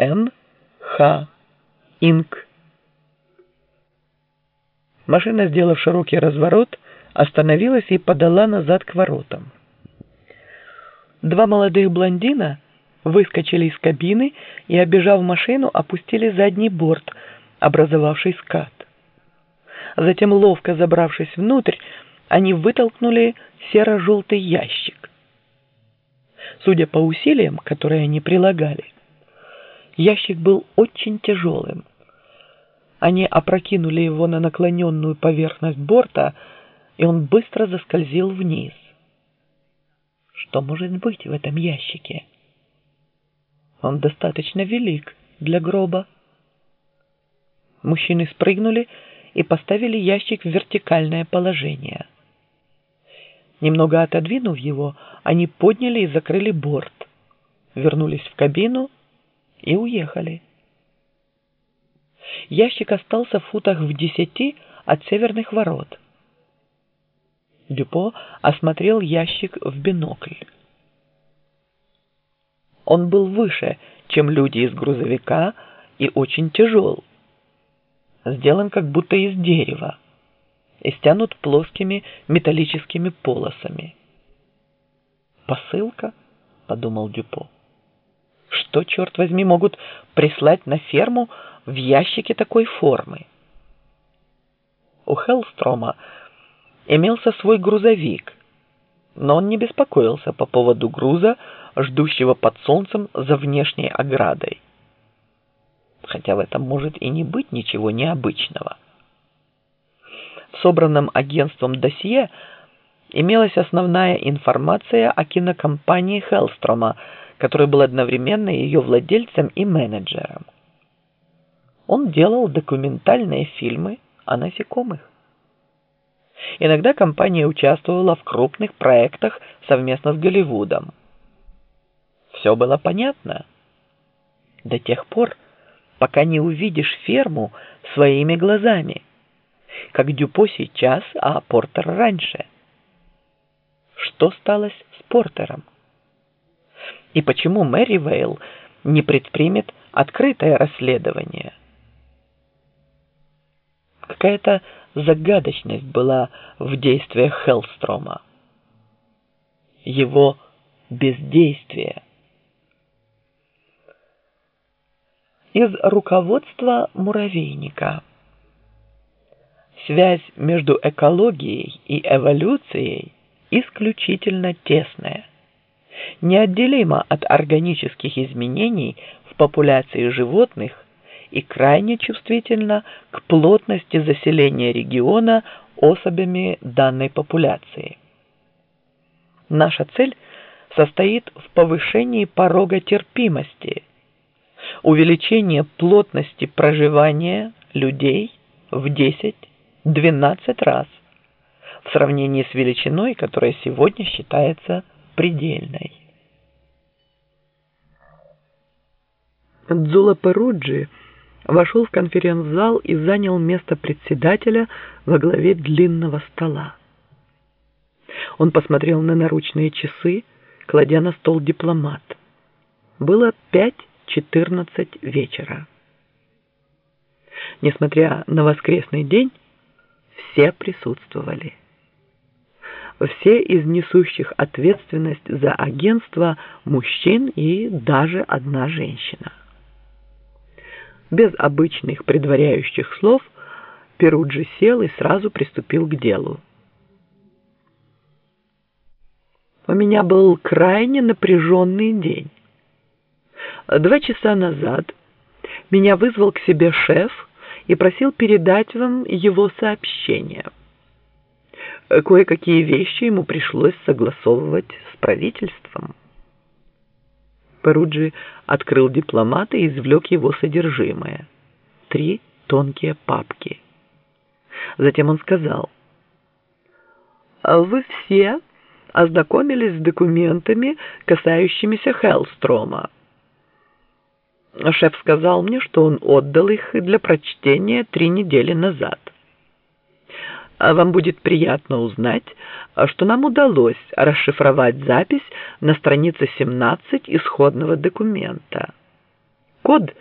Н. Х. Инк. Машина, сделав широкий разворот, остановилась и подала назад к воротам. Два молодых блондина выскочили из кабины и, обежав машину, опустили задний борт, образовавший скат. Затем, ловко забравшись внутрь, они вытолкнули серо-желтый ящик. Судя по усилиям, которые они прилагали, ящик был очень тяжелым. Они опрокинули его на наклоненную поверхность борта, и он быстро заскользил вниз. Что может быть в этом ящике? Он достаточно велик для гроба. Мужчины спрыгнули и поставили ящик в вертикальное положение. Немного отодвинув его, они подняли и закрыли борт, вернулись в кабину и уехали. Ящик остался в футах в десяти от северных ворот. Дюпо осмотрел ящик в бинокль. Он был выше, чем люди из грузовика, и очень тяжел. Сделан как будто из дерева и стянут плоскими металлическими полосами. «Посылка?» — подумал Дюпо. «Что, черт возьми, могут прислать на ферму в ящике такой формы?» У Хеллстрома имелся свой грузовик, но он не беспокоился по поводу груза, ждущего под солнцем за внешней оградой. Хотя в этом может и не быть ничего необычного собранном агентством досье имелась основная информация о кинокомпании Хеллстрома, который был одновременно ее владельцем и менеджером. Он делал документальные фильмы о насекомых. Иногда компания участвовала в крупных проектах совместно с Голливудом. Все было понятно. До тех пор, пока не увидишь ферму своими глазами – как Дюпо сейчас, а Портер раньше. Что стало с Портером? И почему Мэри Вейл не предпримет открытое расследование? Какая-то загадочность была в действиях Хеллстрома. Его бездействие. Из руководства муравейника – Связь между экологией и эволюцией исключительно тесная, неотделима от органических изменений в популяции животных и крайне чувствительна к плотности заселения региона особями данной популяции. Наша цель состоит в повышении порога терпимости, увеличении плотности проживания людей в 10 12 раз в сравнении с величиной, которая сегодня считается предельной. Дзула Перуджи вошел в конференц-зал и занял место председателя во главе длинного стола. Он посмотрел на наручные часы, кладя на стол дипломат. Было 5.14 вечера. Несмотря на воскресный день, все присутствовали. Все из несущих ответственность за агентство мужчин и даже одна женщина. Без обычных предваряющих слов Перуджи сел и сразу приступил к делу. У меня был крайне напряженный день. Два часа назад меня вызвал к себе шеф и просил передать вам его сообщение. Кое-какие вещи ему пришлось согласовывать с правительством. Перуджи открыл дипломата и извлек его содержимое. Три тонкие папки. Затем он сказал, «Вы все ознакомились с документами, касающимися Хеллстрома. Шеф сказал мне, что он отдал их для прочтения три недели назад. А вам будет приятно узнать, что нам удалось расшифровать запись на странице 17 исходного документа. код